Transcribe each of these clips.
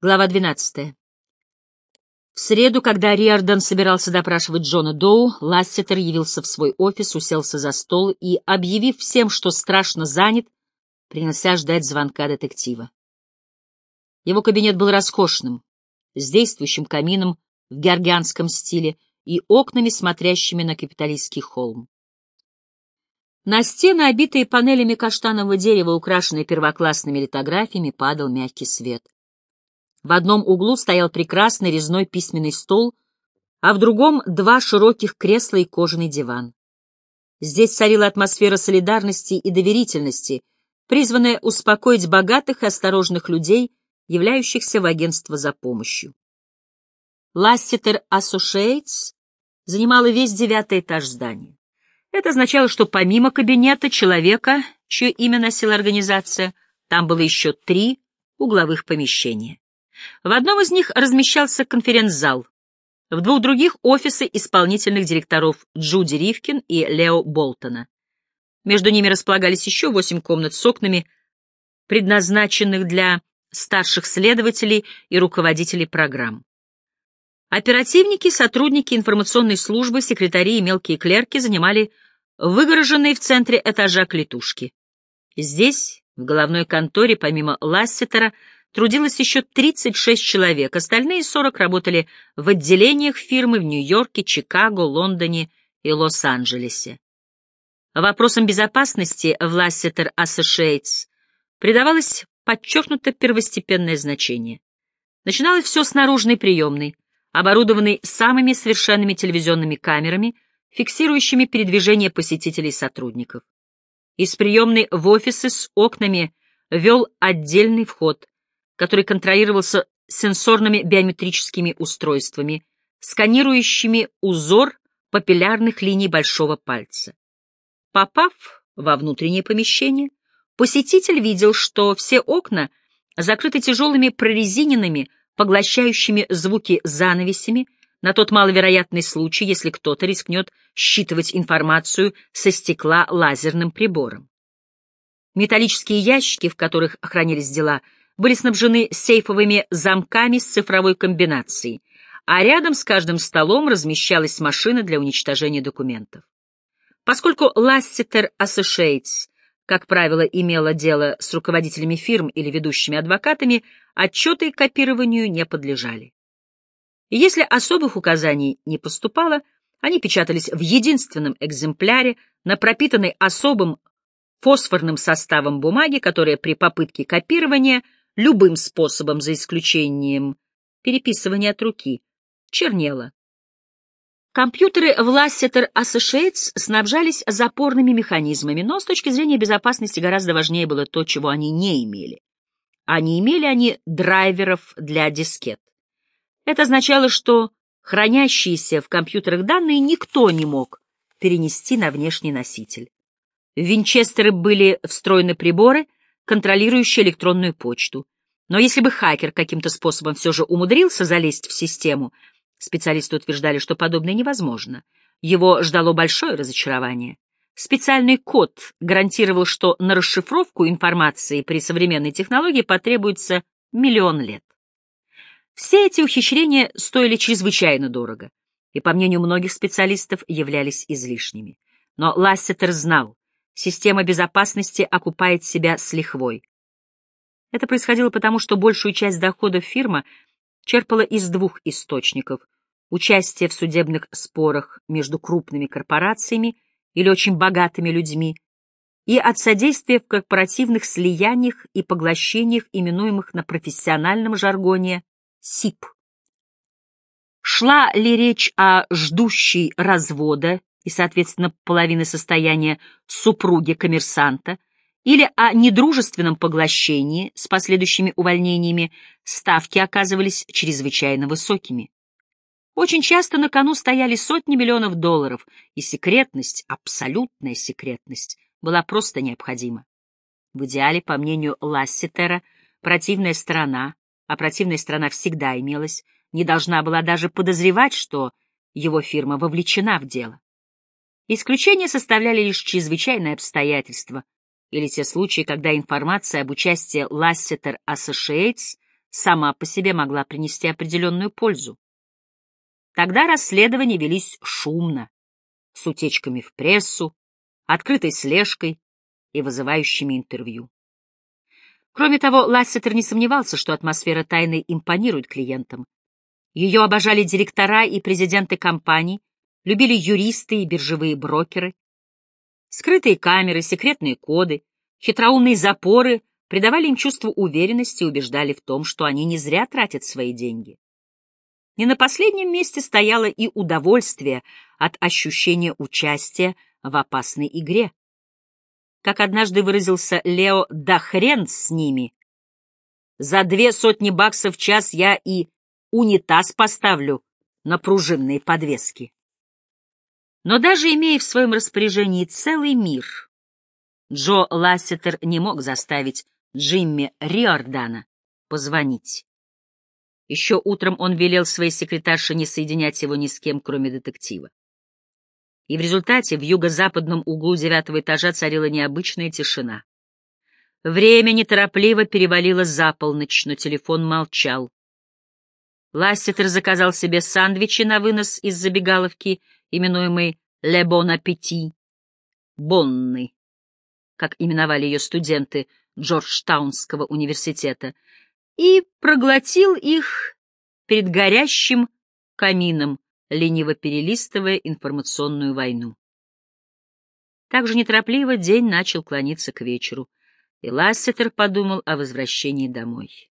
Глава 12. В среду, когда Риордан собирался допрашивать Джона Доу, Лассетер явился в свой офис, уселся за стол и, объявив всем, что страшно занят, принялся ждать звонка детектива. Его кабинет был роскошным, с действующим камином в георгианском стиле и окнами, смотрящими на капиталистский холм. На стены, обитые панелями каштанового дерева, украшенные первоклассными литографиями, падал мягкий свет. В одном углу стоял прекрасный резной письменный стол, а в другом — два широких кресла и кожаный диван. Здесь царила атмосфера солидарности и доверительности, призванная успокоить богатых и осторожных людей, являющихся в агентство за помощью. Ласситер Associates занимала весь девятый этаж здания. Это означало, что помимо кабинета человека, чье имя носила организация, там было еще три угловых помещения. В одном из них размещался конференц-зал, в двух других — офисы исполнительных директоров Джуди Ривкин и Лео Болтона. Между ними располагались еще восемь комнат с окнами, предназначенных для старших следователей и руководителей программ. Оперативники, сотрудники информационной службы, секретари и мелкие клерки занимали выгороженные в центре этажа клетушки. Здесь, в головной конторе, помимо Лассетера, трудилось еще 36 человек, остальные 40 работали в отделениях фирмы в Нью-Йорке, Чикаго, Лондоне и Лос-Анджелесе. Вопросам безопасности в Lassiter Associates придавалось подчеркнуто первостепенное значение. Начиналось все с наружной приемной, оборудованной самыми совершенными телевизионными камерами, фиксирующими передвижение посетителей и сотрудников. Из приемной в офисы с окнами вел отдельный вход, который контролировался сенсорными биометрическими устройствами, сканирующими узор папиллярных линий большого пальца. Попав во внутреннее помещение, посетитель видел, что все окна закрыты тяжелыми прорезиненными, поглощающими звуки занавесями, на тот маловероятный случай, если кто-то рискнет считывать информацию со стекла лазерным прибором. Металлические ящики, в которых хранились дела, были снабжены сейфовыми замками с цифровой комбинацией, а рядом с каждым столом размещалась машина для уничтожения документов. Поскольку Lassiter Associates, как правило, имела дело с руководителями фирм или ведущими адвокатами, отчеты копированию не подлежали. Если особых указаний не поступало, они печатались в единственном экземпляре на пропитанной особым фосфорным составом бумаги, которая при попытке копирования – любым способом, за исключением переписывания от руки, чернела. Компьютеры в Lasseter Associates снабжались запорными механизмами, но с точки зрения безопасности гораздо важнее было то, чего они не имели. А не имели они драйверов для дискет. Это означало, что хранящиеся в компьютерах данные никто не мог перенести на внешний носитель. В Винчестеры были встроены приборы — контролирующий электронную почту. Но если бы хакер каким-то способом все же умудрился залезть в систему, специалисты утверждали, что подобное невозможно. Его ждало большое разочарование. Специальный код гарантировал, что на расшифровку информации при современной технологии потребуется миллион лет. Все эти ухищрения стоили чрезвычайно дорого и, по мнению многих специалистов, являлись излишними. Но Лассетер знал, система безопасности окупает себя с лихвой. Это происходило потому, что большую часть доходов фирма черпала из двух источников — участие в судебных спорах между крупными корпорациями или очень богатыми людьми и от содействия в корпоративных слияниях и поглощениях, именуемых на профессиональном жаргоне СИП. Шла ли речь о ждущей развода и, соответственно, половины состояния супруги коммерсанта, или о недружественном поглощении с последующими увольнениями, ставки оказывались чрезвычайно высокими. Очень часто на кону стояли сотни миллионов долларов, и секретность, абсолютная секретность, была просто необходима. В идеале, по мнению Лассетера, противная сторона, а противная сторона всегда имелась, не должна была даже подозревать, что его фирма вовлечена в дело. Исключение составляли лишь чрезвычайные обстоятельства или те случаи, когда информация об участии Lassiter Associates сама по себе могла принести определенную пользу. Тогда расследования велись шумно, с утечками в прессу, открытой слежкой и вызывающими интервью. Кроме того, Лассетер не сомневался, что атмосфера тайны импонирует клиентам. Ее обожали директора и президенты компаний, любили юристы и биржевые брокеры. Скрытые камеры, секретные коды, хитроумные запоры придавали им чувство уверенности и убеждали в том, что они не зря тратят свои деньги. Не на последнем месте стояло и удовольствие от ощущения участия в опасной игре. Как однажды выразился Лео, да хрен с ними. За две сотни баксов в час я и унитаз поставлю на пружинные подвески. Но даже имея в своем распоряжении целый мир, Джо Лассетер не мог заставить Джимми Риордана позвонить. Еще утром он велел своей секретарше не соединять его ни с кем, кроме детектива. И в результате в юго-западном углу девятого этажа царила необычная тишина. Время неторопливо перевалило за полночь, но телефон молчал. Лассетер заказал себе сандвичи на вынос из забегаловки, именуемой «Ле Бон Аппети» — «Бонны», как именовали ее студенты Джорджтаунского университета, и проглотил их перед горящим камином, лениво перелистывая информационную войну. Так же неторопливо день начал клониться к вечеру, и Лассетер подумал о возвращении домой.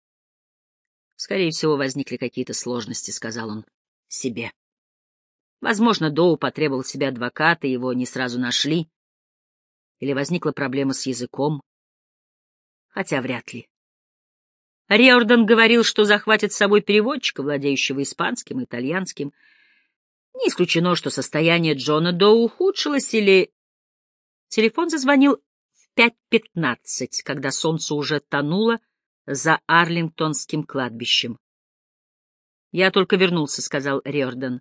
Скорее всего, возникли какие-то сложности, — сказал он себе. Возможно, Доу потребовал себе адвоката, его не сразу нашли. Или возникла проблема с языком. Хотя вряд ли. Риордан говорил, что захватит с собой переводчика, владеющего испанским и итальянским. Не исключено, что состояние Джона Доу ухудшилось или... Телефон зазвонил в 5.15, когда солнце уже тонуло за Арлингтонским кладбищем. «Я только вернулся», — сказал Риордан.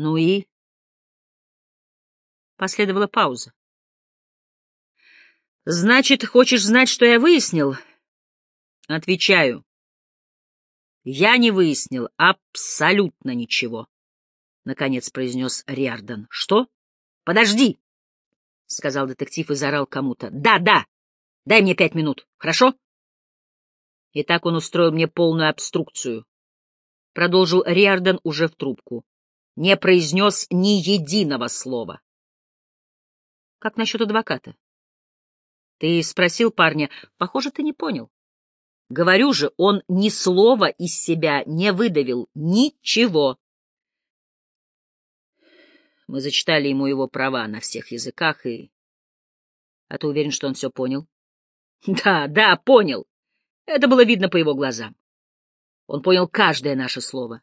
«Ну и?» Последовала пауза. «Значит, хочешь знать, что я выяснил?» Отвечаю. «Я не выяснил абсолютно ничего», — наконец произнес Риордан. «Что? Подожди!» — сказал детектив и заорал кому-то. «Да, да! Дай мне пять минут, хорошо?» И так он устроил мне полную обструкцию. Продолжил Риордан уже в трубку. Не произнес ни единого слова. Как насчет адвоката? Ты спросил парня. Похоже, ты не понял. Говорю же, он ни слова из себя не выдавил. Ничего. Мы зачитали ему его права на всех языках и... А ты уверен, что он все понял? Да, да, понял. Это было видно по его глазам. Он понял каждое наше слово.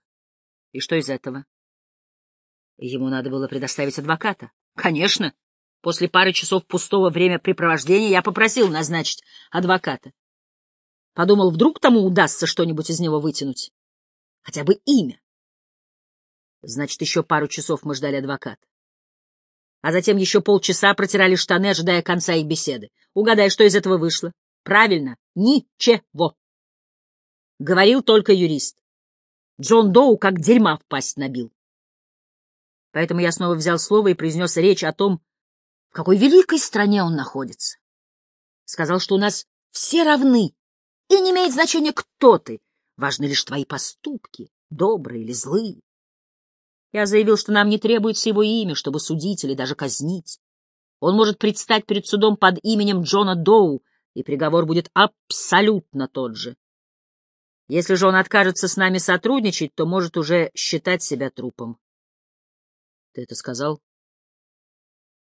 И что из этого? Ему надо было предоставить адвоката. Конечно. После пары часов пустого времяпрепровождения я попросил назначить адвоката. Подумал, вдруг тому удастся что-нибудь из него вытянуть. Хотя бы имя. Значит, еще пару часов мы ждали адвоката. А затем еще полчаса протирали штаны, ожидая конца их беседы. Угадай, что из этого вышло. Правильно, ничего. Говорил только юрист. Джон Доу как дерьма в пасть набил. Поэтому я снова взял слово и произнес речь о том, в какой великой стране он находится. Сказал, что у нас все равны, и не имеет значения, кто ты. Важны лишь твои поступки, добрые или злые. Я заявил, что нам не требуется его имя, чтобы судить или даже казнить. Он может предстать перед судом под именем Джона Доу, и приговор будет абсолютно тот же. Если же он откажется с нами сотрудничать, то может уже считать себя трупом. Ты это сказал?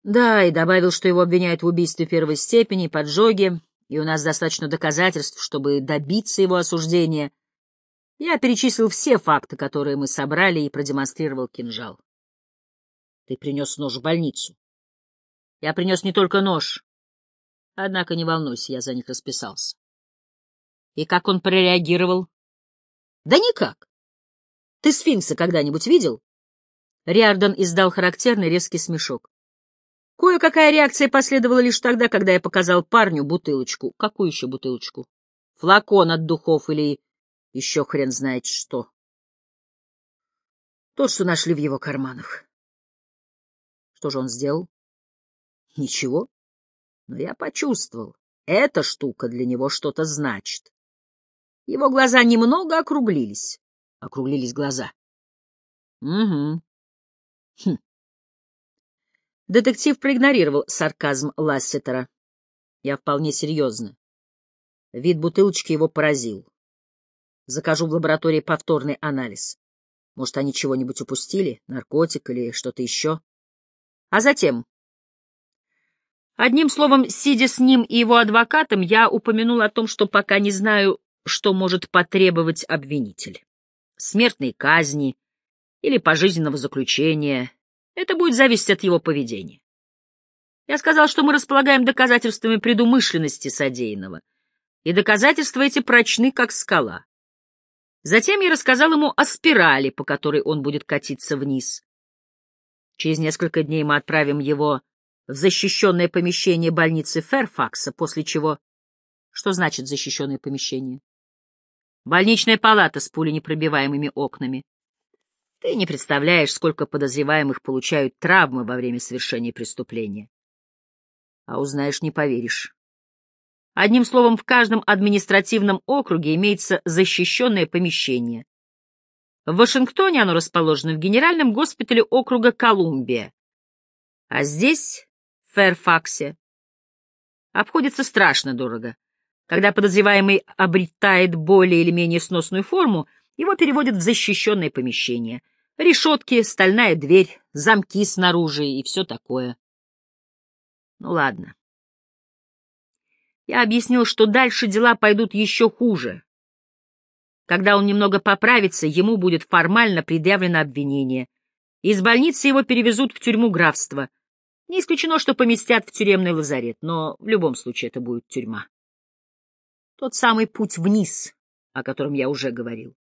Да, и добавил, что его обвиняют в убийстве первой степени, поджоге, и у нас достаточно доказательств, чтобы добиться его осуждения. Я перечислил все факты, которые мы собрали, и продемонстрировал кинжал. Ты принес нож в больницу. Я принес не только нож, Однако не волнуйся, я за них расписался. И как он прореагировал? Да никак. Ты сфинкса когда-нибудь видел? Риардан издал характерный резкий смешок. Кое-какая реакция последовала лишь тогда, когда я показал парню бутылочку. Какую еще бутылочку? флакон от духов или еще хрен знает что. Тот, что нашли в его карманах. Что же он сделал? Ничего. Но я почувствовал, эта штука для него что-то значит. Его глаза немного округлились. Округлились глаза. Угу. Хм. Детектив проигнорировал сарказм Лассетера. Я вполне серьезно. Вид бутылочки его поразил. Закажу в лаборатории повторный анализ. Может, они чего-нибудь упустили, наркотик или что-то еще. А затем... Одним словом, сидя с ним и его адвокатом, я упомянул о том, что пока не знаю, что может потребовать обвинитель. Смертной казни или пожизненного заключения, это будет зависеть от его поведения. Я сказал, что мы располагаем доказательствами предумышленности содеянного, и доказательства эти прочны, как скала. Затем я рассказал ему о спирали, по которой он будет катиться вниз. Через несколько дней мы отправим его в защищенное помещение больницы Ферфакса, после чего... Что значит защищенное помещение? Больничная палата с пуленепробиваемыми окнами. Ты не представляешь, сколько подозреваемых получают травмы во время совершения преступления. А узнаешь, не поверишь. Одним словом, в каждом административном округе имеется защищенное помещение. В Вашингтоне оно расположено в Генеральном госпитале округа Колумбия. А здесь, в Фэрфаксе, обходится страшно дорого. Когда подозреваемый обретает более или менее сносную форму, его переводят в защищенное помещение. Решетки, стальная дверь, замки снаружи и все такое. Ну ладно. Я объяснил, что дальше дела пойдут еще хуже. Когда он немного поправится, ему будет формально предъявлено обвинение. Из больницы его перевезут в тюрьму графства. Не исключено, что поместят в тюремный лазарет, но в любом случае это будет тюрьма. Тот самый путь вниз, о котором я уже говорил.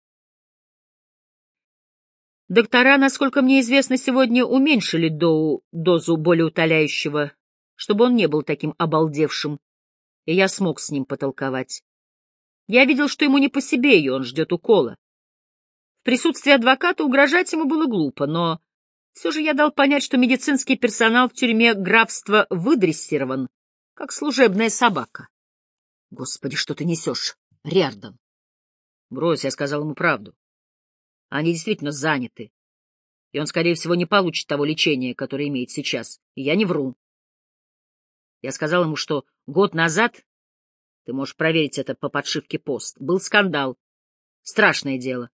Доктора, насколько мне известно, сегодня уменьшили Доу дозу болеутоляющего, чтобы он не был таким обалдевшим, и я смог с ним потолковать. Я видел, что ему не по себе, и он ждет укола. В присутствии адвоката угрожать ему было глупо, но все же я дал понять, что медицинский персонал в тюрьме графства выдрессирован, как служебная собака. Господи, что ты несешь, Риардан? Брось, я сказал ему правду. Они действительно заняты, и он, скорее всего, не получит того лечения, которое имеет сейчас. И я не вру. Я сказал ему, что год назад, ты можешь проверить это по подшивке пост, был скандал. Страшное дело.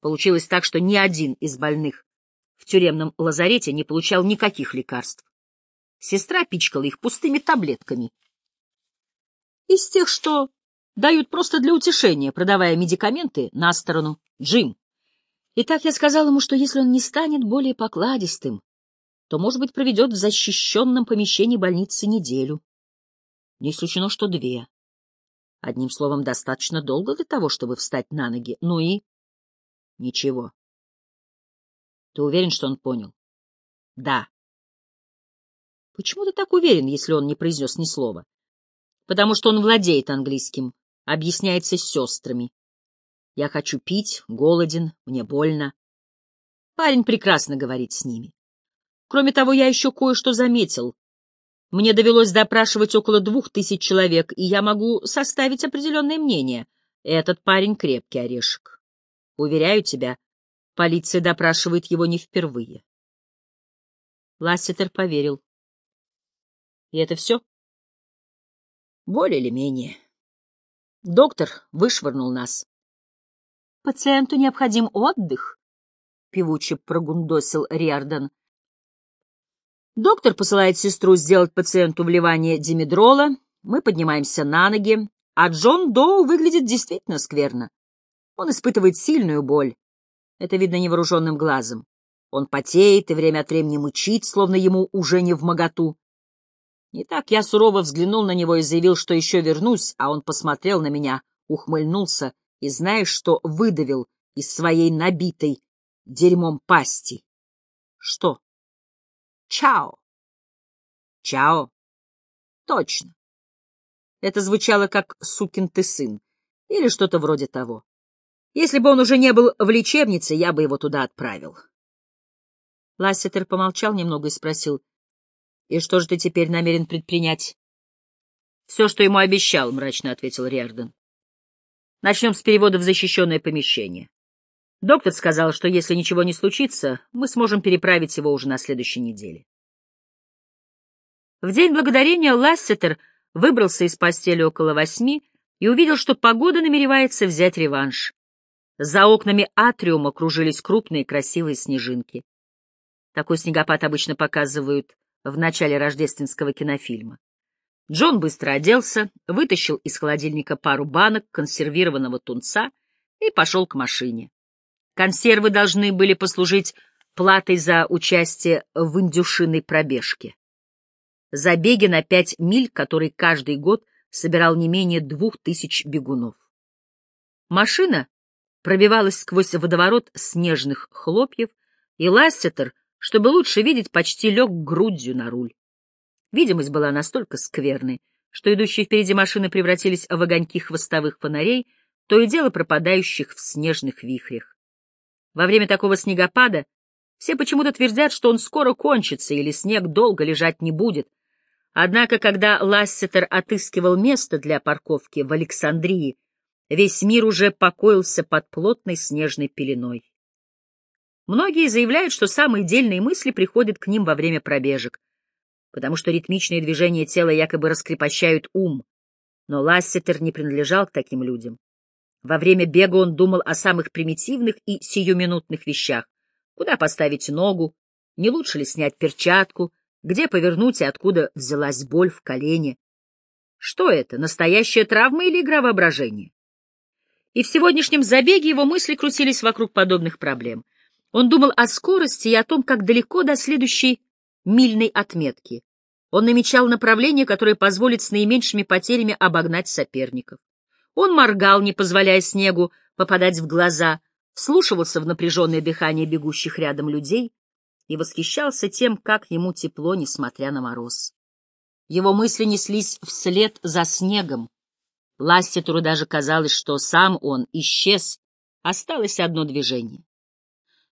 Получилось так, что ни один из больных в тюремном лазарете не получал никаких лекарств. Сестра пичкала их пустыми таблетками. Из тех, что дают просто для утешения, продавая медикаменты на сторону. Джим, и так я сказал ему, что если он не станет более покладистым, то, может быть, проведет в защищенном помещении больницы неделю. Не исключено, что две. Одним словом, достаточно долго для того, чтобы встать на ноги. Ну и... Ничего. Ты уверен, что он понял? Да. Почему ты так уверен, если он не произнес ни слова? Потому что он владеет английским, объясняется с сестрами. Я хочу пить, голоден, мне больно. Парень прекрасно говорит с ними. Кроме того, я еще кое-что заметил. Мне довелось допрашивать около двух тысяч человек, и я могу составить определенное мнение. Этот парень крепкий орешек. Уверяю тебя, полиция допрашивает его не впервые. Лассетер поверил. И это все? Более или менее. Доктор вышвырнул нас. Пациенту необходим отдых, — певуче прогундосил Риордан. Доктор посылает сестру сделать пациенту вливание димедрола, мы поднимаемся на ноги, а Джон Доу выглядит действительно скверно. Он испытывает сильную боль. Это видно невооруженным глазом. Он потеет и время от времени мычит, словно ему уже не в моготу. Не так я сурово взглянул на него и заявил, что еще вернусь, а он посмотрел на меня, ухмыльнулся и знаешь, что выдавил из своей набитой дерьмом пасти? Что? Чао. Чао. Точно. Это звучало как «сукин ты сын» или что-то вроде того. Если бы он уже не был в лечебнице, я бы его туда отправил. Лассетер помолчал немного и спросил, «И что же ты теперь намерен предпринять?» «Все, что ему обещал», — мрачно ответил Риарден. «Начнем с перевода в защищенное помещение. Доктор сказал, что если ничего не случится, мы сможем переправить его уже на следующей неделе». В день благодарения Лассетер выбрался из постели около восьми и увидел, что погода намеревается взять реванш. За окнами атриума кружились крупные красивые снежинки. Такой снегопад обычно показывают в начале рождественского кинофильма. Джон быстро оделся, вытащил из холодильника пару банок консервированного тунца и пошел к машине. Консервы должны были послужить платой за участие в индюшиной пробежке. Забеги на пять миль, который каждый год собирал не менее двух тысяч бегунов. Машина пробивалась сквозь водоворот снежных хлопьев, и Лассетер чтобы лучше видеть, почти лег грудью на руль. Видимость была настолько скверной, что идущие впереди машины превратились в огоньки хвостовых фонарей, то и дело пропадающих в снежных вихрях. Во время такого снегопада все почему-то твердят, что он скоро кончится или снег долго лежать не будет. Однако, когда Лассетер отыскивал место для парковки в Александрии, весь мир уже покоился под плотной снежной пеленой. Многие заявляют, что самые дельные мысли приходят к ним во время пробежек, потому что ритмичные движения тела якобы раскрепощают ум. Но Лассетер не принадлежал к таким людям. Во время бега он думал о самых примитивных и сиюминутных вещах. Куда поставить ногу, не лучше ли снять перчатку, где повернуть и откуда взялась боль в колене. Что это, настоящая травма или игра воображения? И в сегодняшнем забеге его мысли крутились вокруг подобных проблем — он думал о скорости и о том, как далеко до следующей мильной отметки. Он намечал направление, которое позволит с наименьшими потерями обогнать соперников. Он моргал, не позволяя снегу попадать в глаза, вслушивался в напряженное дыхание бегущих рядом людей и восхищался тем, как ему тепло, несмотря на мороз. Его мысли неслись вслед за снегом. Ластитеру даже казалось, что сам он исчез, осталось одно движение.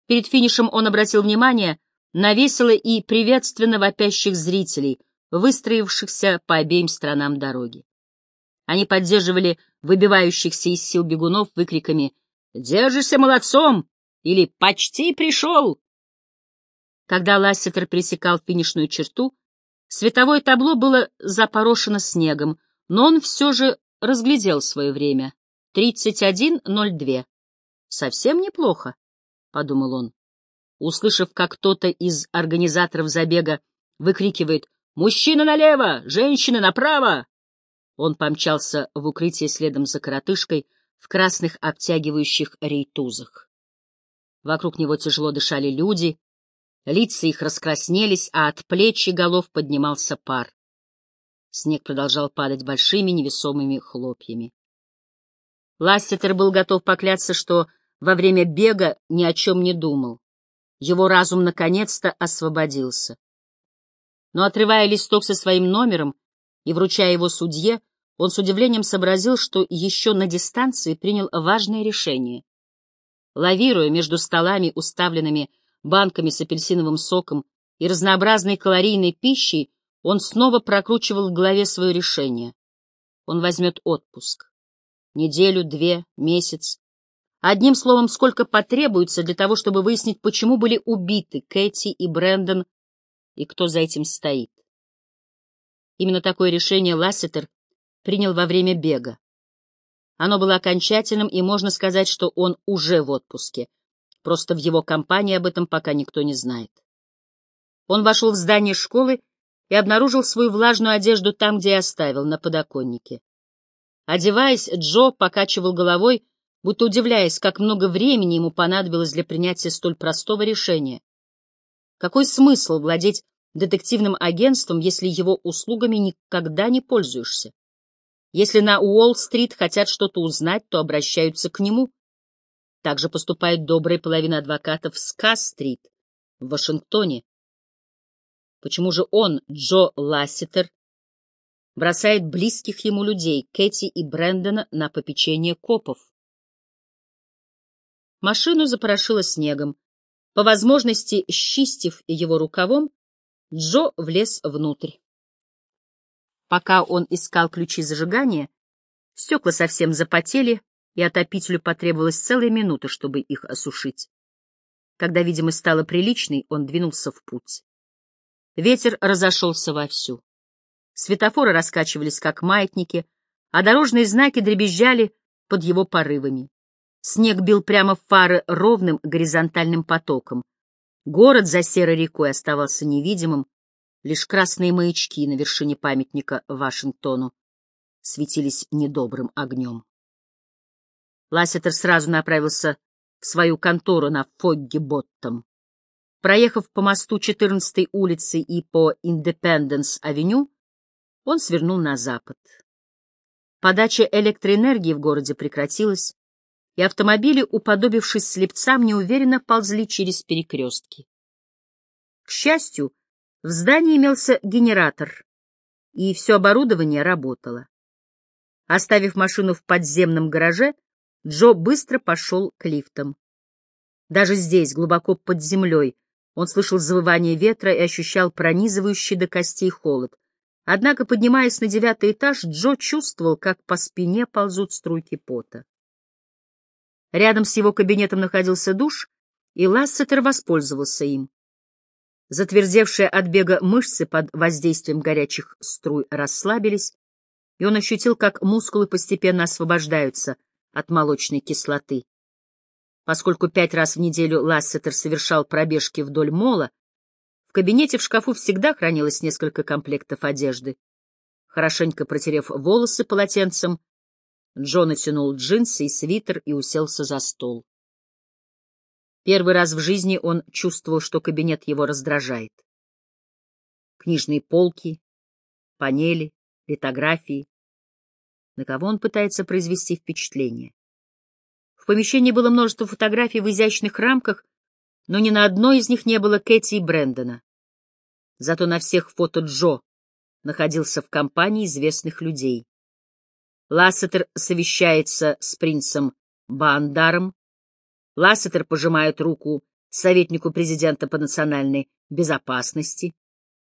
Перед финишем он обратил внимание на весело и приветственно вопящих зрителей, выстроившихся по обеим сторонам дороги. Они поддерживали выбивающихся из сил бегунов выкриками «Держишься молодцом!» или «Почти пришел!». Когда Лассетер пересекал финишную черту, световое табло было запорошено снегом, но он все же разглядел свое время — 31.02. Совсем неплохо подумал он. Услышав, как кто-то из организаторов забега выкрикивает «Мужчина налево! Женщина направо!», он помчался в укрытие следом за коротышкой в красных обтягивающих рейтузах. Вокруг него тяжело дышали люди, лица их раскраснелись, а от плеч и голов поднимался пар. Снег продолжал падать большими невесомыми хлопьями. Ластетер был готов поклясться, что во время бега ни о чем не думал. Его разум наконец-то освободился. Но, отрывая листок со своим номером и вручая его судье, он с удивлением сообразил, что еще на дистанции принял важное решение. Лавируя между столами, уставленными банками с апельсиновым соком и разнообразной калорийной пищей, он снова прокручивал в голове свое решение. Он возьмет отпуск. Неделю, две, месяц. Одним словом, сколько потребуется для того, чтобы выяснить, почему были убиты Кэти и Брэндон и кто за этим стоит. Именно такое решение Лассетер принял во время бега. Оно было окончательным, и можно сказать, что он уже в отпуске. Просто в его компании об этом пока никто не знает. Он вошел в здание школы и обнаружил свою влажную одежду там, где и оставил, на подоконнике. Одеваясь, Джо покачивал головой, будто удивляясь, как много времени ему понадобилось для принятия столь простого решения. Какой смысл владеть детективным агентством, если его услугами никогда не пользуешься? Если на Уолл-стрит хотят что-то узнать, то обращаются к нему. Так же поступает добрая половина адвокатов с Касс-стрит в Вашингтоне. Почему же он, Джо Ласситер, бросает близких ему людей, Кэти и Брэндона, на попечение копов. Машину запорошило снегом. По возможности, счистив его рукавом, Джо влез внутрь. Пока он искал ключи зажигания, стекла совсем запотели, и отопителю потребовалась целая минута, чтобы их осушить. Когда видимость стала приличной, он двинулся в путь. Ветер разошелся вовсю. Светофоры раскачивались, как маятники, а дорожные знаки дребезжали под его порывами. Снег бил прямо в фары ровным горизонтальным потоком. Город за серой рекой оставался невидимым, лишь красные маячки на вершине памятника Вашингтону светились недобрым огнем. Лассетер сразу направился в свою контору на Фогги-Боттом. Проехав по мосту 14-й улицы и по Индепенденс-авеню, он свернул на запад. Подача электроэнергии в городе прекратилась, и автомобили, уподобившись слепцам, неуверенно ползли через перекрестки. К счастью, в здании имелся генератор, и все оборудование работало. Оставив машину в подземном гараже, Джо быстро пошел к лифтам. Даже здесь, глубоко под землей, он слышал завывание ветра и ощущал пронизывающий до костей холод. Однако, поднимаясь на девятый этаж, Джо чувствовал, как по спине ползут струйки пота. Рядом с его кабинетом находился душ, и Лассетер воспользовался им. Затвердевшие от бега мышцы под воздействием горячих струй расслабились, и он ощутил, как мускулы постепенно освобождаются от молочной кислоты. Поскольку пять раз в неделю Лассетер совершал пробежки вдоль мола, кабинете в шкафу всегда хранилось несколько комплектов одежды. Хорошенько протерев волосы полотенцем, Джо натянул джинсы и свитер и уселся за стол. Первый раз в жизни он чувствовал, что кабинет его раздражает. Книжные полки, панели, литографии. На кого он пытается произвести впечатление? В помещении было множество фотографий в изящных рамках, но ни на одной из них не было Кэти и Брэндона. Зато на всех фото Джо находился в компании известных людей. Лассетер совещается с принцем Бандаром. Лассетер пожимает руку советнику президента по национальной безопасности.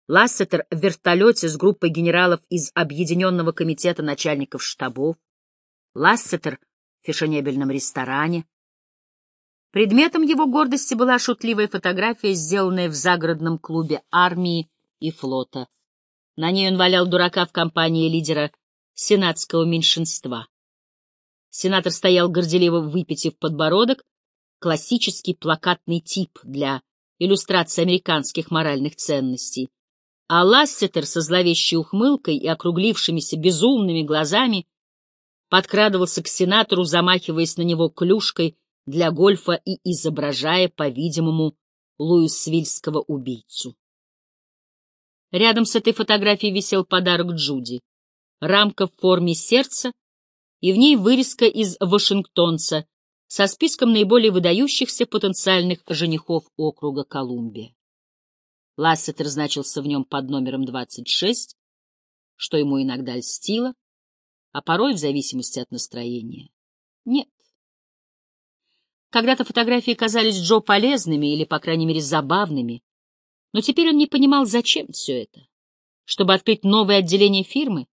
Лассетер в вертолете с группой генералов из Объединенного комитета начальников штабов. Лассетер в фешенебельном ресторане. Предметом его гордости была шутливая фотография, сделанная в загородном клубе армии и флота. На ней он валял дурака в компании лидера сенатского меньшинства. Сенатор стоял горделиво выпитив подбородок, классический плакатный тип для иллюстрации американских моральных ценностей. А Лассетер со зловещей ухмылкой и округлившимися безумными глазами подкрадывался к сенатору, замахиваясь на него клюшкой для гольфа и изображая, по-видимому, луисвильского убийцу. Рядом с этой фотографией висел подарок Джуди. Рамка в форме сердца, и в ней вырезка из Вашингтонца со списком наиболее выдающихся потенциальных женихов округа Колумбия. Лассетер значился в нем под номером 26, что ему иногда льстило, а порой, в зависимости от настроения, нет. Когда-то фотографии казались Джо полезными или, по крайней мере, забавными, но теперь он не понимал, зачем все это. Чтобы открыть новое отделение фирмы?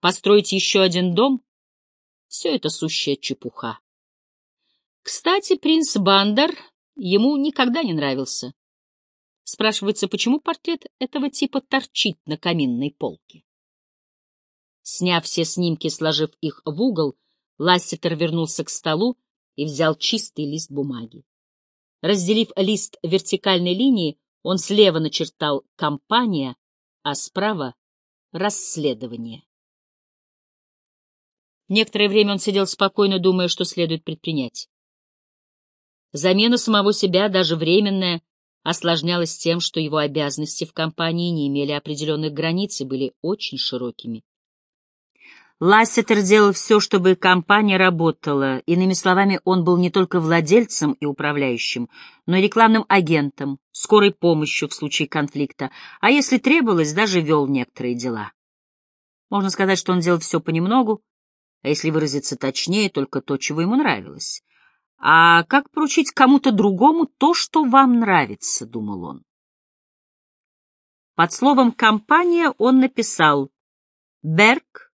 Построить еще один дом? Все это сущая чепуха. Кстати, принц Бандар ему никогда не нравился. Спрашивается, почему портрет этого типа торчит на каминной полке? Сняв все снимки, сложив их в угол, Ласситер вернулся к столу и взял чистый лист бумаги. Разделив лист вертикальной линии, он слева начертал «Компания», а справа — «Расследование». Некоторое время он сидел спокойно, думая, что следует предпринять. Замена самого себя, даже временная, осложнялась тем, что его обязанности в компании не имели определенных границ и были очень широкими. Лассетер делал все, чтобы компания работала. Иными словами, он был не только владельцем и управляющим, но и рекламным агентом, скорой помощью в случае конфликта, а если требовалось, даже вел некоторые дела. Можно сказать, что он делал все понемногу, а если выразиться точнее, только то, чего ему нравилось. А как поручить кому-то другому то, что вам нравится, — думал он. Под словом «компания» он написал «Берг»,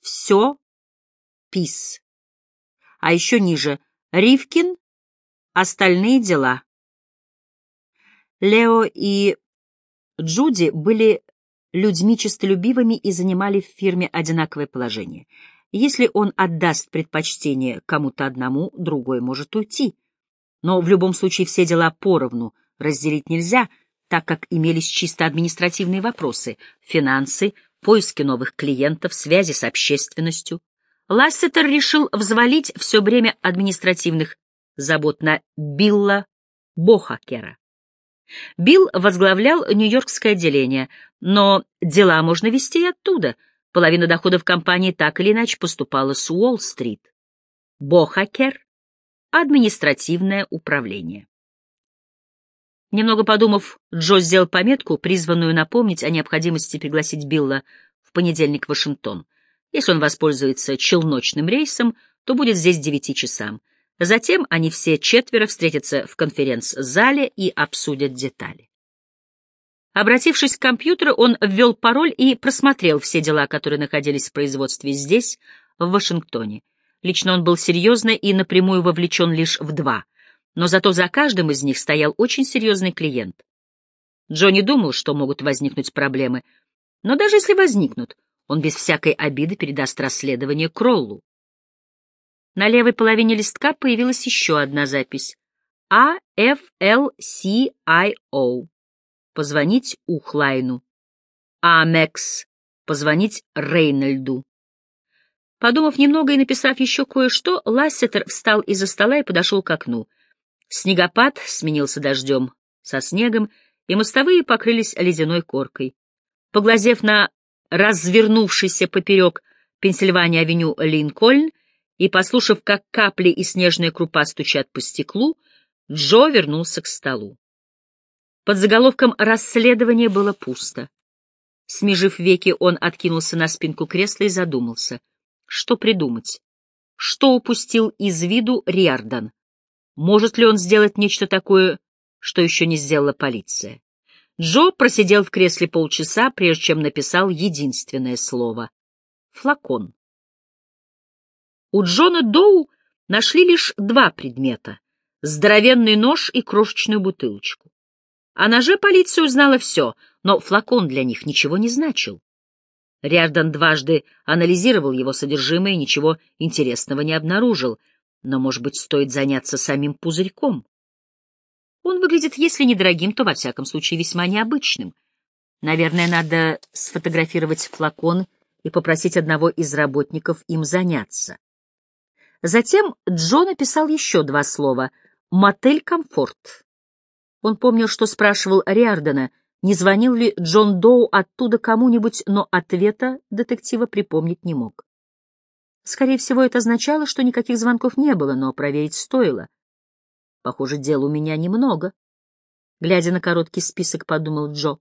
«Все», «Пис». А еще ниже «Ривкин», «Остальные дела». Лео и Джуди были людьми честолюбивыми и занимали в фирме одинаковое положение. Если он отдаст предпочтение кому-то одному, другой может уйти. Но в любом случае все дела поровну разделить нельзя, так как имелись чисто административные вопросы — финансы, поиски новых клиентов, связи с общественностью. Лассетер решил взвалить все время административных забот на Билла Бохакера. Билл возглавлял Нью-Йоркское отделение, но дела можно вести и оттуда. Половина доходов компании так или иначе поступала с Уолл-стрит. Бохакер — административное управление. Немного подумав, Джо сделал пометку, призванную напомнить о необходимости пригласить Билла в понедельник в Вашингтон. Если он воспользуется челночным рейсом, то будет здесь девяти часам. Затем они все четверо встретятся в конференц-зале и обсудят детали. Обратившись к компьютеру, он ввел пароль и просмотрел все дела, которые находились в производстве здесь, в Вашингтоне. Лично он был серьезно и напрямую вовлечен лишь в два, но зато за каждым из них стоял очень серьезный клиент. Джонни думал, что могут возникнуть проблемы, но даже если возникнут, он без всякой обиды передаст расследование Кроллу. На левой половине листка появилась еще одна запись. AFL-CIO. Позвонить Ухлайну. Амекс. Позвонить Рейнольду. Подумав немного и написав еще кое-что, Лассетер встал из-за стола и подошел к окну. Снегопад сменился дождем со снегом, и мостовые покрылись ледяной коркой. Поглазев на развернувшийся поперек Пенсильвания-авеню Линкольн, и, послушав, как капли и снежная крупа стучат по стеклу, Джо вернулся к столу. Под заголовком «Расследование» было пусто. Смежив веки, он откинулся на спинку кресла и задумался. Что придумать? Что упустил из виду Риардан? Может ли он сделать нечто такое, что еще не сделала полиция? Джо просидел в кресле полчаса, прежде чем написал единственное слово — флакон. У Джона Доу нашли лишь два предмета — здоровенный нож и крошечную бутылочку. О ноже полиция узнала все, но флакон для них ничего не значил. Риардан дважды анализировал его содержимое и ничего интересного не обнаружил, но, может быть, стоит заняться самим пузырьком. Он выглядит, если не дорогим, то, во всяком случае, весьма необычным. Наверное, надо сфотографировать флакон и попросить одного из работников им заняться. Затем Джо написал еще два слова «Мотель Комфорт». Он помнил, что спрашивал Риардена, не звонил ли Джон Доу оттуда кому-нибудь, но ответа детектива припомнить не мог. Скорее всего, это означало, что никаких звонков не было, но проверить стоило. Похоже, дел у меня немного. Глядя на короткий список, подумал Джо.